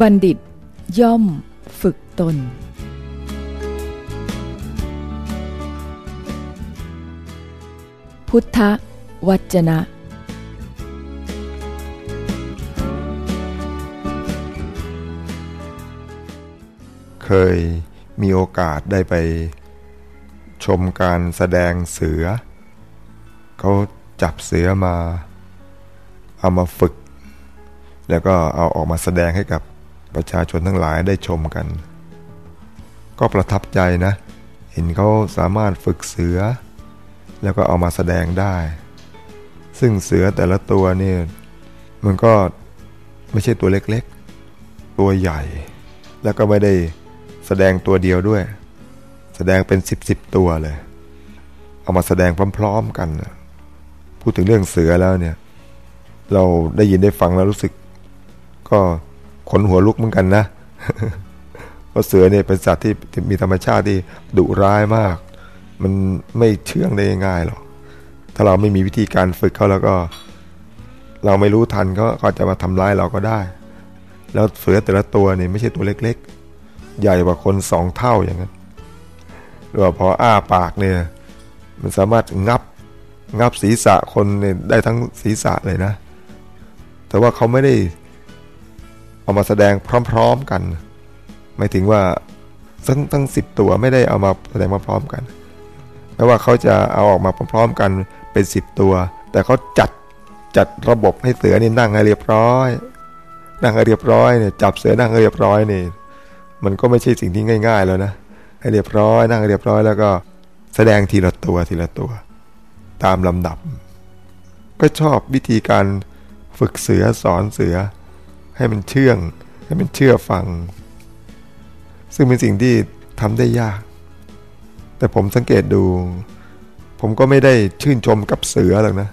บัณฑิต ย่อมฝึกตน พุทธวจนะ เคยมีโอกาสได้ไปชมการแสดงเสือ เขาจับเสือมา เอามาฝึก แล้วก็เอาออกมาแสดงให้กับ ประชาชนทั้งหลายได้ชมกัน ก็ประทับใจนะ เห็นเขาสามารถฝึกเสือ แล้วก็เอามาแสดงได้ ซึ่งเสือแต่ละตัวเนี่ยมันก็ไม่ใช่ตัวเล็กๆ ตัวใหญ่ แล้วก็ไม่ได้แสดงตัวเดียวด้วย แสดงเป็นสิบสิบตัวเลย เอามาแสดงพร้อมๆกันพูดถึงเรื่องเสือแล้วเนี่ย เราได้ยินได้ฟังแล้วรู้สึก ก็ ขนหัวลุกเหมือนกันนะเพราะเสือเนี่ยเป็นสัตว์ที่มีธรรมชาติที่ดุร้ายมาก มันไม่เชื่องได้ง่ายหรอกถ้าเราไม่มีวิธีการฝึกเขาแล้วก็ เราไม่รู้ทันเขาก็จะมาทำร้ายเราก็ได้ แล้วเสือแต่ละตัวเนี่ยไม่ใช่ตัวเล็ก ๆ ใหญ่กว่าคนสองเท่าอย่างนั้นหรือว่าพออ้าปากเนี่ย มันสามารถงับงับศีรษะคนเนี่ยได้ทั้งศีรษะเลยนะ แต่ว่าเขาไม่ได้ เอามาแสดงพร้อม ๆกันหมายถึงว่าทั้งทั้งสิบตัวไม่ได้เอามาแสดงมาพร้อมกันแม้ว่าเขาจะเอาออกมาพร้อมๆกันเป็นสิบตัว แต่เขาจัดจัดระบบให้เสือนี่นั่งให้เรียบร้อย นั่งให้เรียบร้อยเนี่ยจับเสือนั่งให้เรียบร้อยนี่ มันก็ไม่ใช่สิ่งที่ง่าย ๆ แล้วนะให้เรียบร้อย นั่งให้เรียบร้อยแล้วก็แสดงทีละตัวทีละตัว ตามลำดับ ก็ชอบวิธีการฝึกเสือสอนเสือ ให้มันเชื่อง ให้มันเชื่อฟัง ซึ่งเป็นสิ่งที่ทำได้ยาก แต่ผมสังเกตดู ผมก็ไม่ได้ชื่นชมกับเสือหรอกนะ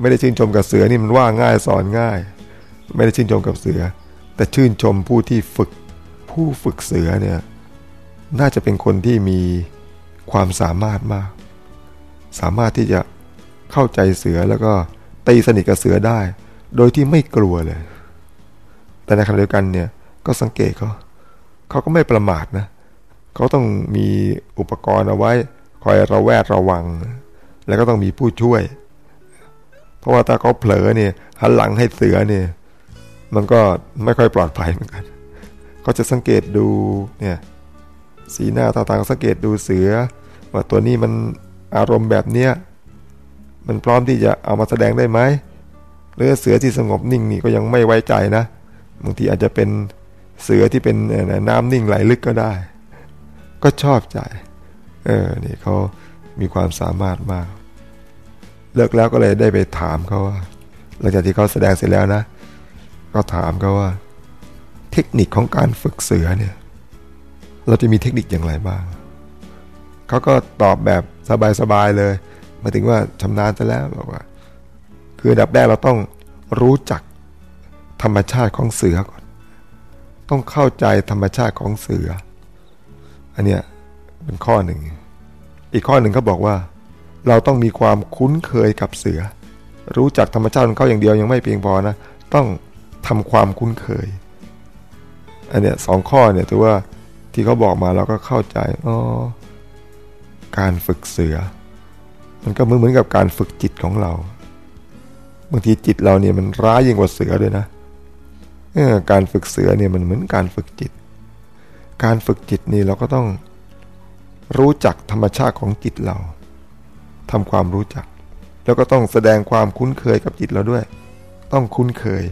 ไม่ได้ชื่นชมกับเสือนี่มันว่าง่ายสอนง่าย ไม่ได้ชื่นชมกับเสือ แต่ชื่นชมผู้ที่ฝึก ผู้ฝึกเสือเนี่ยน่าจะเป็นคนที่มีความสามารถมาก สามารถที่จะเข้าใจเสือแล้วก็ตีสนิทกับเสือได้ โดยที่ไม่กลัวเลย แต่ในขณะเดียวกันเนี่ยก็สังเกตเขาเขาก็ไม่ประมาทนะเขาต้องมีอุปกรณ์เอาไว้คอยระแวดระวัง แล้วก็ต้องมีผู้ช่วย เพราะว่าถ้าเขาเผลอเนี่ยหันหลังให้เสือเนี่ยมันก็ไม่ค่อยปลอดภัยเหมือนกันเขาจะสังเกตดูเนี่ยสีหน้าตาทางสังเกตดูเสือ ว่าตัวนี้มันอารมณ์แบบเนี้ยมันพร้อมที่จะเอามาแสดงได้ไหมหรือเสือที่สงบนิ่งนี่ก็ยังไม่ไว้ใจนะ บางทีอาจจะเป็นเสือที่เป็นน้ำนิ่งไหลลึกก็ได้ ก็ชอบใจ เออ นี่เขามีความสามารถมาก เลิกแล้วก็เลยได้ไปถามเขาว่า หลังจากที่เขาแสดงเสร็จแล้วนะ ก็ถามเขาว่า เทคนิคของการฝึกเสือเนี่ย เราจะมีเทคนิคอย่างไรบ้าง เขาก็ตอบแบบสบายๆเลยหมายถึงว่าชำนาญซะแล้วบอกว่า คือดับแรกเราต้องรู้จัก ธรรมชาติของเสือก่อน ต้องเข้าใจธรรมชาติของเสือ อันเนี้ยเป็นข้อหนึ่ง อีกข้อหนึ่งเขาบอกว่า เราต้องมีความคุ้นเคยกับเสือ รู้จักธรรมชาติของเขาอย่างเดียวยังไม่เพียงพอนะ ต้องทำความคุ้นเคย อันเนี้ยสองข้อเนี่ยถือว่าที่เขาบอกมาเราก็เข้าใจอ๋อการฝึกเสือ มันก็เหมือนเหมือนกับการฝึกจิตของเราบางทีจิตเราเนี่ยมันร้ายยิ่งกว่าเสือด้วยนะ การฝึกเสือเนี่ยมันเหมือนการฝึกจิต การฝึกจิตนี่เราก็ต้องรู้จักธรรมชาติของจิตเราทำความรู้จัก แล้วก็ต้องแสดงความคุ้นเคยกับจิตเราด้วย ต้องคุ้นเคย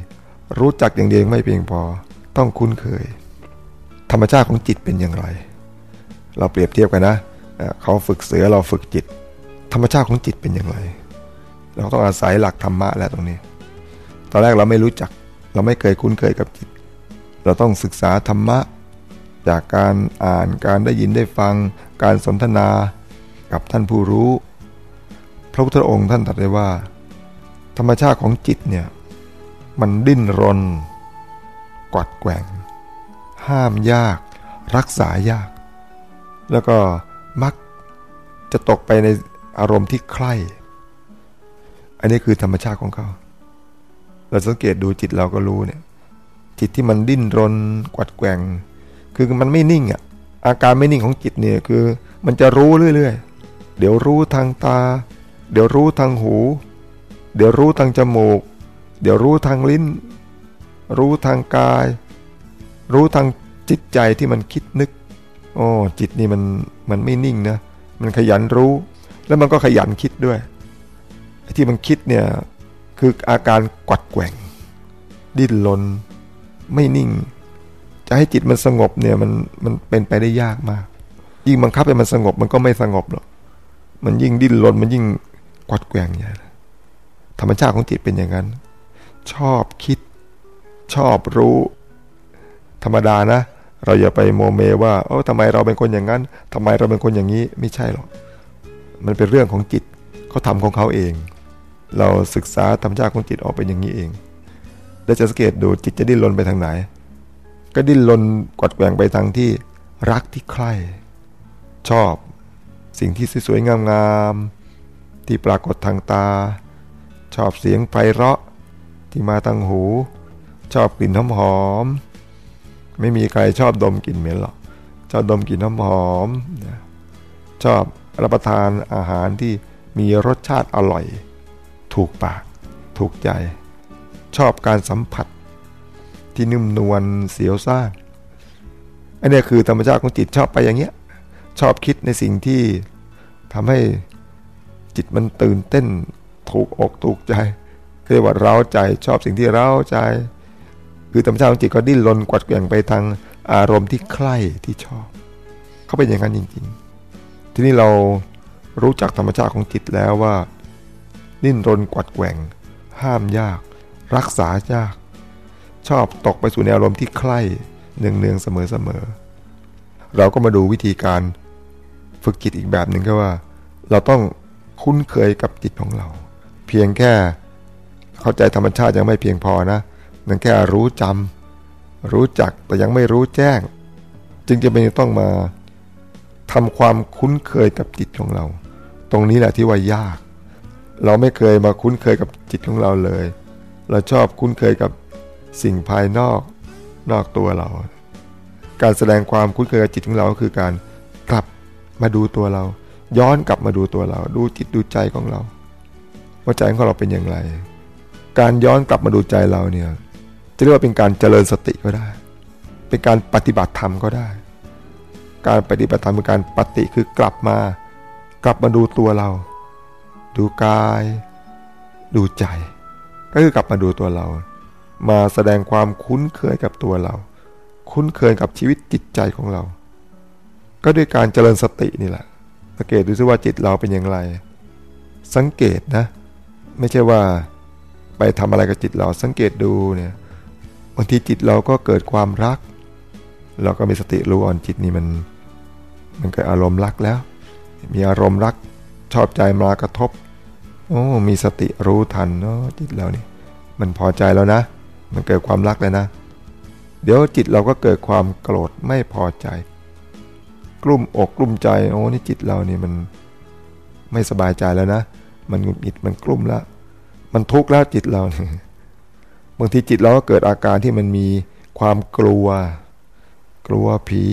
รู้จักอย่างเดียวไม่เพียงพอ ต้องคุ้นเคย ธรรมชาติของจิตเป็นอย่างไร เราเปรียบเทียบกันนะเขาฝึกเสือเราฝึกจิต ธรรมชาติของจิตเป็นอย่างไร เราต้องอาศัยหลักธรรมะแล้วตรงนี้ ตอนแรกเราไม่รู้จัก เราไม่เคยคุ้นเคยกับจิต เราต้องศึกษาธรรมะ จากการอ่านการได้ยินได้ฟัง การสนทนากับท่านผู้รู้ พระพุทธองค์ท่านตรัสไว้ว่า ธรรมชาติของจิตเนี่ยมันดิ้นรน กวัดแกว่ง ห้ามยาก รักษายาก แล้วก็มักจะตกไปในอารมณ์ที่ใคร่ อันนี้คือธรรมชาติของเขา เราสังเกตดูจิตเราก็รู้เนี่ย จิตที่มันดิ้นรนกวัดแกว่ง คือมันไม่นิ่งอะ อาการไม่นิ่งของจิตเนี่ยคือ มันจะรู้เรื่อยๆ เดี๋ยวรู้ทางตา เดี๋ยวรู้ทางหู เดี๋ยวรู้ทางจมูก เดี๋ยวรู้ทางลิ้น รู้ทางกาย รู้ทางจิตใจที่มันคิดนึกโอ้จิตนี่มันมันไม่นิ่งนะ มันขยันรู้ แล้วมันก็ขยันคิดด้วยที่มันคิดเนี่ย คืออาการกวัดแกว่ง ดิ้นรนไม่นิ่ง จะให้จิตมันสงบเนี่ยมันมันเป็นไปได้ยากมาก ยิ่งบังคับให้มันสงบมันก็ไม่สงบหรอกมันยิ่งดิ้นรนมันยิ่งกวัดแกว่งอย่างธรรมชาติของจิตเป็นอย่างนั้น ชอบคิด ชอบรู้ ธรรมดานะ เราอย่าไปโมเมว่าโอ้ทำไมเราเป็นคนอย่างนั้นทำไมเราเป็นคนอย่างนี้ไม่ใช่หรอกมันเป็นเรื่องของจิตเขาทำของเขาเอง เราศึกษาธรรมชาติของจิตออกเป็นอย่างนี้เอง แล้วจะสังเกตดูจิตจะดิ้นรนไปทางไหน ก็ดิ้นรนกดแกว่งไปทางที่รักที่ใคร่ชอบสิ่งที่สวยๆงามๆที่ปรากฏทางตา ชอบเสียงไพเราะที่มาทางหู ชอบกลิ่นหอมหอมไม่มีใครชอบดมกลิ่นเหม็นหรอกชอบดมกลิ่นหอมหอมชอบรับประทานอาหารที่มีรสชาติอร่อย ถูกปาก ถูกใจ ชอบการสัมผัส ที่นุ่มนวลเสียวซ่านอันนี้คือธรรมชาติของจิตชอบไปอย่างเงี้ย ชอบคิดในสิ่งที่ทำให้จิตมันตื่นเต้น ถูกอกถูกใจเรียกว่าเร้าใจชอบสิ่งที่เร้าใจ คือธรรมชาติของจิตก็ดิ้นรนกวัดแกว่งไปทางอารมณ์ที่ใคร่ที่ชอบ เขาเป็นอย่างนั้นจริง ๆ ทีนี้เรารู้จักธรรมชาติของจิตแล้วว่า ดิ้นรนกวัดแกว่ง ห้ามยาก รักษายาก ชอบตกไปสู่ในอารมที่ใคร่เนืองเนืองเสมอเสมอเราก็มาดูวิธีการฝึกจิตอีกแบบหนึ่งก็ว่า เราต้องคุ้นเคยกับจิตของเรา เพียงแค่เข้าใจธรรมชาติยังไม่เพียงพอนะนั่นแค่รู้จำรู้จักแต่ยังไม่รู้แจ้ง จึงจะเป็นต้องมาทำความคุ้นเคยกับจิตของเรา ตรงนี้แหละที่ว่ายาก เราไม่เคยมาคุ้นเคยกับจิตของเราเลย เราชอบคุ้นเคยกับสิ่งภายนอกนอกตัวเรา การแสดงความคุ้นเคยกับจิตของเราก็คือการกลับมาดูตัวเรา ย้อนกลับมาดูตัวเรา ดูจิตดูใจของเรา ว่าใจของเราเป็นอย่างไร การย้อนกลับมาดูใจเราเนี่ยจะเรียกว่าเป็นการเจริญสติก็ได้ เป็นการปฏิบัติธรรมก็ได้ การปฏิบัติธรรมเป็นการปฏิคือกลับมา กลับมาดูตัวเรา ดูกาย ดูใจ ก็คือกลับมาดูตัวเรา มาแสดงความคุ้นเคยกับตัวเรา คุ้นเคยกับชีวิตจิตใจของเรา ก็ด้วยการเจริญสตินี่แหละ สังเกตดูซิว่าจิตเราเป็นอย่างไร สังเกตนะ ไม่ใช่ว่าไปทำอะไรกับจิตเรา สังเกตดูเนี่ยบางทีจิตเราก็เกิดความรัก เราก็มีสติรู้อ่อนจิตนี่มัน มันเกิดอารมณ์รักแล้ว มีอารมณ์รัก ชอบใจมากระทบ โอ้ มีสติรู้ทันเนาะจิตเราเนี่ยมันพอใจแล้วนะ มันเกิดความรักเลยนะ เดี๋ยวจิตเราก็เกิดความโกรธไม่พอใจ กลุ่มอกกลุ่มใจโอ้นี่จิตเราเนี่ยมันไม่สบายใจแล้วนะ มันหงุดหงิดมันกลุ่มแล้ว มันทุกข์แล้วจิตเราเนี่ยบางทีจิตเราก็เกิดอาการที่มันมีความกลัว กลัวผี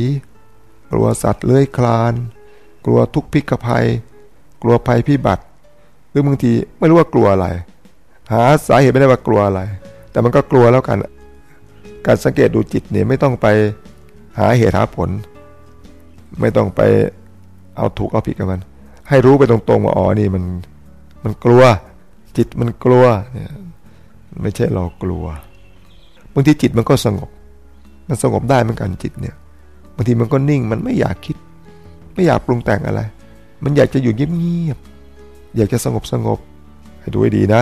กลัวสัตว์เลื้อยคลาน กลัวทุกข์พิกภัย กลัวภัยพิบัติ หรือบางทีไม่รู้ว่ากลัวอะไร หาสาเหตุไม่ได้ว่ากลัวอะไร แต่มันก็กลัวแล้วกัน การสังเกตดูจิตเนี่ยไม่ต้องไปหาเหตุหาผล ไม่ต้องไปเอาถูกเอาผิดกับมัน ให้รู้ไปตรงๆว่าอ๋อนี่มันมันกลัว จิตมันกลัวเนี่ยไม่ใช่เรากลัวบางทีจิตมันก็สงบ มันสงบได้เหมือนกันจิตเนี่ยบางทีมันก็นิ่งมันไม่อยากคิด ไม่อยากปรุงแต่งอะไร มันอยากจะอยู่เงียบๆอยากจะสงบสงบให้ดูให้ดีนะ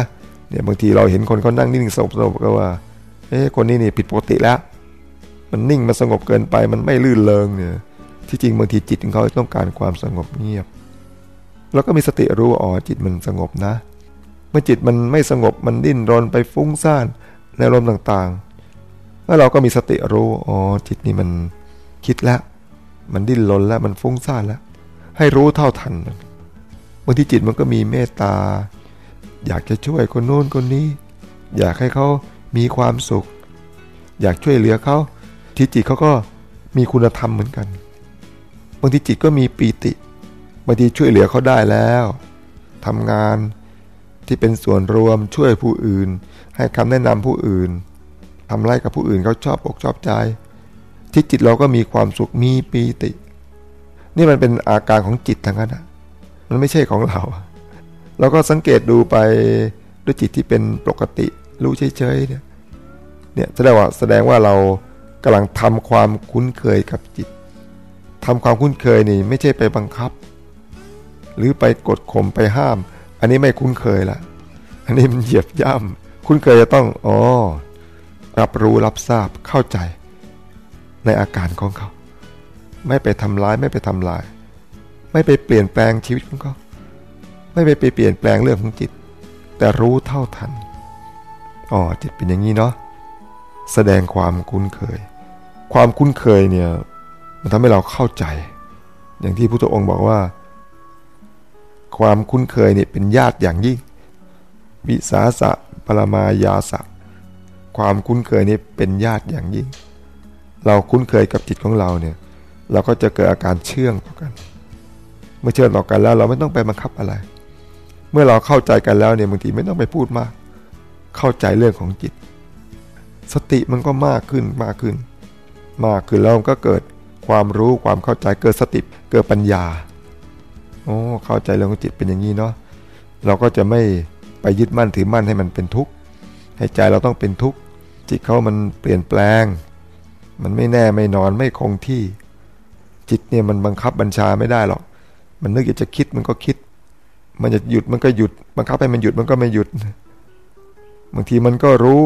เนี่ยบางทีเราเห็นคนเขานั่งนิ่งสงบสงบก็ว่าเอ๊ะคนนี้นี่ผิดปกติแล้ว มันนิ่งมันสงบเกินไปมันไม่ลื่นเลงเนี่ยที่จริงบางทีจิตของเขาต้องการความสงบเงียบ แล้วก็มีสติรู้อ๋อจิตมันสงบนะ เมื่อจิตมันไม่สงบมันดิ้นรนไปฟุ้งซ่านในลมต่างๆแล้วเราก็มีสติรู้อ๋อจิตนี่มันคิดแล้วมันดิ้นรนแล้วมันฟุ้งซ่านแล้ว ให้รู้เท่าทันมันางทีจิตมันก็มีเมตตา อยากจะช่วยคนโน้นคนนี้ อยากให้เขามีความสุข อยากช่วยเหลือเขาที่จิตเขาก็มีคุณธรรมเหมือนกันบางทีจิตก็มีปีติบางทีช่วยเหลือเขาได้แล้วทำงานที่เป็นส่วนรวมช่วยผู้อื่น ให้คำแนะนำผู้อื่นทำไรกับผู้อื่นเขาชอบอกชอบใจ ที่จิตเราก็มีความสุขมีปีติ นี่มันเป็นอาการของจิตทั้งนั้นมันไม่ใช่ของเรา เราก็สังเกตดูไปด้วยจิตที่เป็นปกติ รู้เฉยๆเนี่ยเนี่ยแสดงว่าแสดงว่าเรากำลังทำความคุ้นเคยกับจิตทำความคุ้นเคยนี่ไม่ใช่ไปบังคับ หรือไปกดข่มไปห้าม อันนี้ไม่คุ้นเคยละอันนี้มันเหยียบย่ำคุ้นเคยจะต้องอ๋อรับรู้รับทราบเข้าใจในอาการของเขา ไม่ไปทำร้ายไม่ไปทำลาย ไม่ไปเปลี่ยนแปลงชีวิตของเขาไม่ไปเปลี่ยนแปลงเรื่องของจิต แต่รู้เท่าทันอ๋อจิตเป็นอย่างนี้เนาะแสดงความคุ้นเคย ความคุ้นเคยเนี่ยมันทำให้เราเข้าใจ อย่างที่พุทธองค์บอกว่า ความคุ้นเคยเนี่ยเป็นญาติอย่างยิ่ง วิสาสะปรมายาสะ ความคุ้นเคยนี่เป็นญาติอย่างยิ่ง เราคุ้นเคยกับจิตของเราเนี่ย เราก็จะเกิดอาการเชื่องต่อกัน เมื่อเชื่องต่อกันแล้ว เราไม่ต้องไปบังคับอะไร เมื่อเราเข้าใจกันแล้วเนี่ยบางทีไม่ต้องไปพูดมาก เข้าใจเรื่องของจิต สติมันก็มากขึ้นมากขึ้น มากขึ้นแล้วก็เกิดความรู้ความเข้าใจเกิดสติเกิดปัญญาโอ้เข้าใจเรื่องของจิตเป็นอย่างนี้เนาะเราก็จะไม่ไปยึดมั่นถือมั่นให้มันเป็นทุกข์ให้ใจเราต้องเป็นทุกข์จิตเขามันเปลี่ยนแปลง มันไม่แน่ไม่นอนไม่คงที่ จิตเนี่ยมันบังคับบัญชาไม่ได้หรอก มันนึกอยากจะคิดมันก็คิด มันจะหยุดมันก็หยุด บังคับให้มันหยุดมันก็ไม่หยุด บางทีมันก็รู้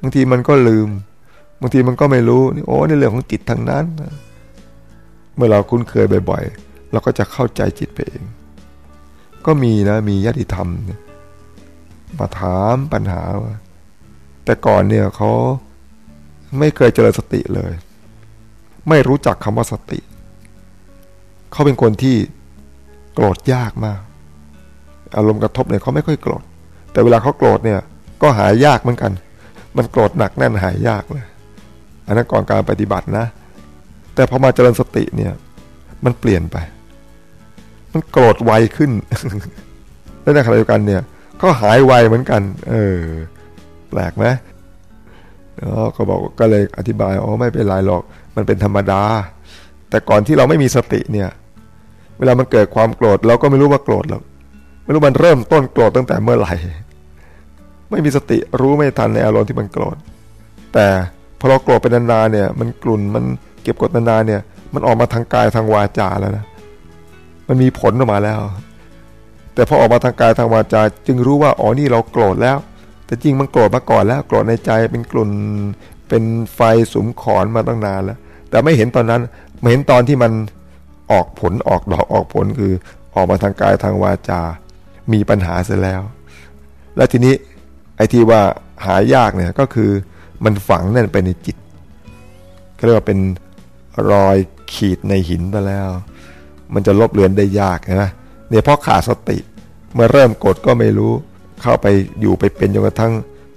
บางทีมันก็ลืม บางทีมันก็ไม่รู้นี่โอ้ในเรื่องของจิตทางนั้น เมื่อเราคุ้นเคยบ่อยๆ เราก็จะเข้าใจจิตไปเอง ก็มีนะมีญาติธรรมมาถามปัญหาว่าแต่ก่อนเนี่ยเขาไม่เคยเจริญสติเลย ไม่รู้จักคำว่าสติ เขาเป็นคนที่โกรธยากมาก อารมณ์กระทบเนี่ยเขาไม่ค่อยโกรธ แต่เวลาเขาโกรธเนี่ย ก็หายยากเหมือนกัน มันโกรธหนักแน่นหายยากเลย อันนั้นก่อนการปฏิบัตินะ แต่พอมาเจริญสติเนี่ย มันเปลี่ยนไป มันโกรธไวขึ้น แล้วในขณะเดียวกันเนี่ยก็หายไวเหมือนกัน เออ แปลกไหมอ๋อก็บอกก็เลยอธิบายอ๋อไม่เป็นไรหรอก มันเป็นธรรมดา แต่ก่อนที่เราไม่มีสติเนี่ย เวลามันเกิดความโกรธเราก็ไม่รู้ว่าโกรธหรอกไม่รู้มันเริ่มต้นโกรธตั้งแต่เมื่อไหร่ไม่มีสติรู้ไม่ทันในอารมณ์ที่มันโกรธ แต่พอเราโกรธเป็นนานๆเนี่ย มันกลุ่นมันเก็บกดนานๆเนี่ย มันออกมาทางกายทางวาจาแล้วนะมันมีผลออกมาแล้ว แต่พอออกมาทางกายทางวาจา จึงรู้ว่าอ๋อนี่เราโกรธแล้ว แต่จริงมันโกรธมาก่อนแล้วโกรธในใจเป็นกลุ่นเป็นไฟสุมขอนมาตั้งนานแล้ว แต่ไม่เห็นตอนนั้นไม่เห็นตอนที่มัน ออกผลออกดอกออกผลคือออกมาทางกายทางวาจา มีปัญหาเสร็จแล้ว แล้วทีนี้ไอ้ที่ว่าหายากเนี่ยก็คือมันฝังแน่นไปในจิตก็เรียกว่าเป็นรอยขีดในหินไปแล้ว มันจะลบเลือนได้ยากนะเนี่ยเพราะขาดสติ เมื่อเริ่มกดก็ไม่รู้เข้าไปอยู่ไปเป็นจนกระทั่ง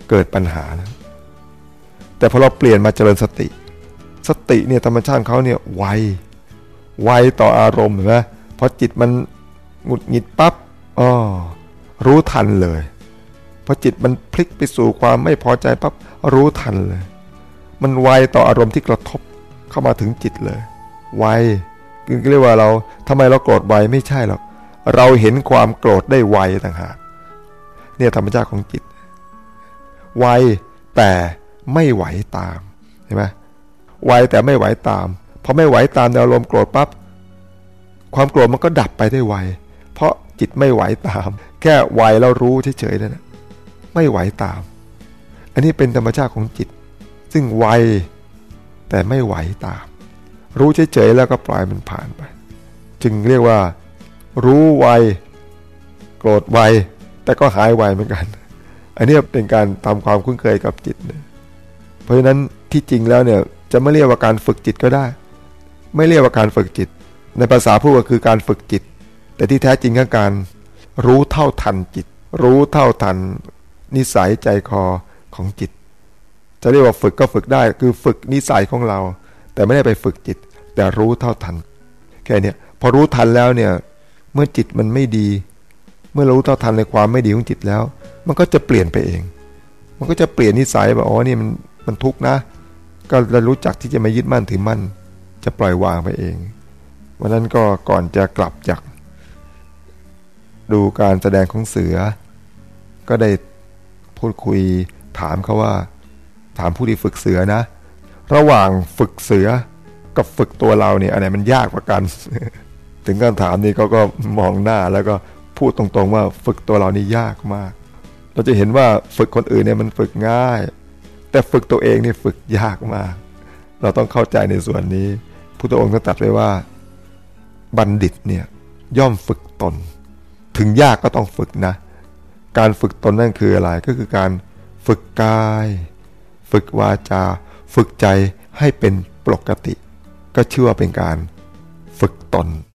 เกิดปัญหาแล้วแต่พอเราเปลี่ยนมาเจริญสติ สติเนี่ยธรรมชาติเขาเนี่ยไว ไวต่ออารมณ์เห็นไหมพอจิตมันหงุดหงิดปับ๊บอ๋อรู้ทันเลยพอจิตมันพลิกไปสู่ความไม่พอใจปั๊บรู้ทันเลย มันไวต่ออารมณ์ที่กระทบเข้ามาถึงจิตเลย ไวคือเรียกว่าเราทำไมเราโกรธไวไม่ใช่หรอกเราเห็นความโกรธได้ไวต่างหากเนี่ยธรรมชาติของจิต ไวแต่ไม่ไหวตามเห็นไหมไวแต่ไม่ไหวตาม พอไม่ไหวตามในอารมโกรธปั๊บความโกรธมันก็ดับไปได้ไว เพราะจิตไม่ไหวตาม แค่ไหวแล้วรู้เฉยๆนั่นแหะไม่ไหวตาม อันนี้เป็นธรรมชาติของจิต ซึ่งไวแต่ไม่ไหวตาม รู้เฉยๆแล้วก็ปล่อยมันผ่านไป จึงเรียกว่า รู้ไวโกรธไวแต่ก็หายไวเหมือนกัน อันนี้เป็นการทำความคุ้นเคยกับจิต เพราะฉะนั้นที่จริงแล้วเนี่ยจะไม่เรียกว่าการฝึกจิตก็ได้ ไม่เรียกว่าการฝึกจิต ในภาษาพูดก็คือการฝึกจิต แต่ที่แท้จริงก็การรู้เท่าทันจิต รู้เท่าทัน นิสัยใจคอของจิต จะเรียกว่าฝึกก็ฝึกได้ คือฝึกนิสัยของเรา แต่ไม่ได้ไปฝึกจิต แต่รู้เท่าทันแค่นี้พอรู้ทันแล้วเนี่ยเมื่อจิตมันไม่ดี เมื่อรู้เท่าทันในความไม่ดีของจิตแล้ว มันก็จะเปลี่ยนไปเอง มันก็จะเปลี่ยนนิสัยแบบอ๋อนี่มันมันทุกข์นะ ก็จะรู้จักที่จะไม่ยึดมั่นถือมั่น จะปล่อยวางไปเอง วันนั้นก็ก่อนจะกลับจาก ดูการแสดงของเสือ ก็ได้พูดคุยถามเขาว่า ถามผู้ที่ฝึกเสือนะ ระหว่างฝึกเสือกับฝึกตัวเราเนี่ยอันไหนมันยากกว่ากัน ถึงการถามนี้เขาก็มองหน้าแล้วก็พูดตรงๆว่าฝึกตัวเรานี่ยากมาก เราจะเห็นว่าฝึกคนอื่นเนี่ยมันฝึกง่าย แต่ฝึกตัวเองนี่ฝึกยากมาก เราต้องเข้าใจในส่วนนี้ พุทธองค์ก็ตรัสไว้ว่าบัณฑิตเนี่ยย่อมฝึกตน ถึงยากก็ต้องฝึกนะ การฝึกตนนั่นคืออะไรก็คือการฝึกกาย ฝึกวาจา ฝึกใจให้เป็นปกติ ก็ชื่อว่าเป็นการฝึกตน